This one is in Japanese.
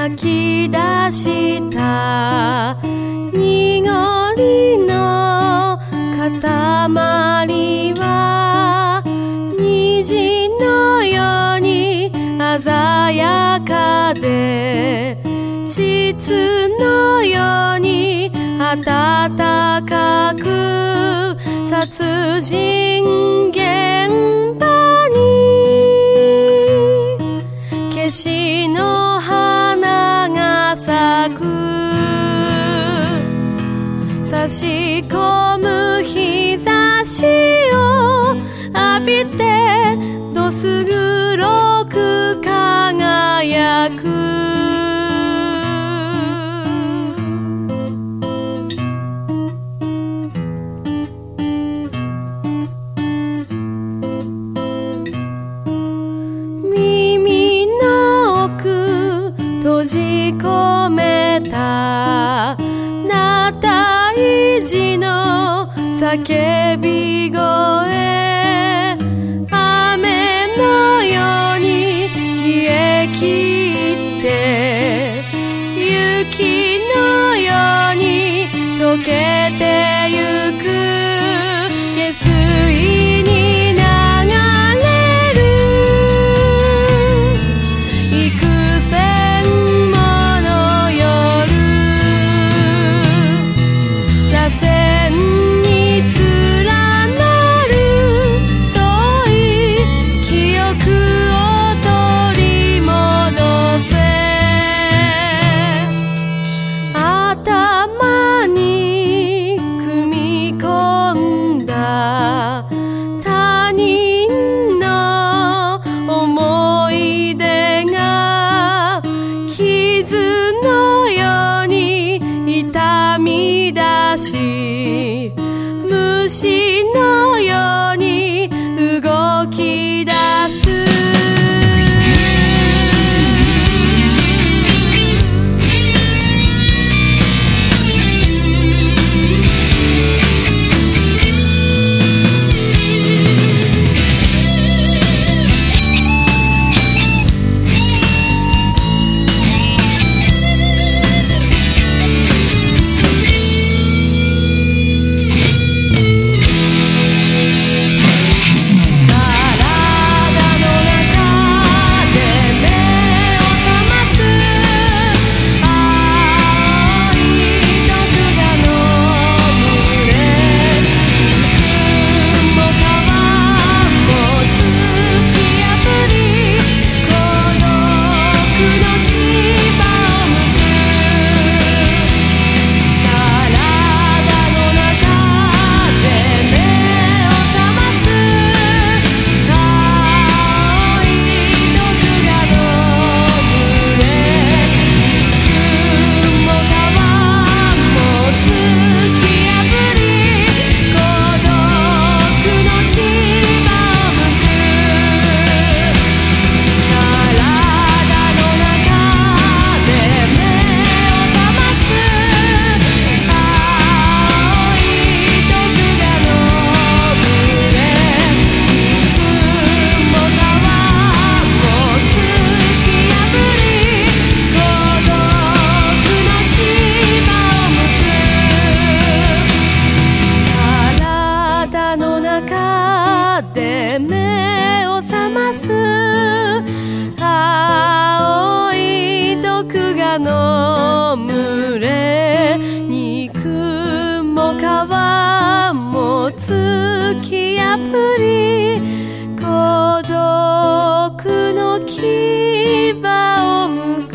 吐き出した。濁りの塊は虹のように鮮やかで膣のように暖かく殺人現場に。消しの花し込む日差しを浴びてどす黒く輝く叫び声雨のように冷え切って雪のように溶けてゆくし虫のように動き出す。突き破り孤独の牙を向け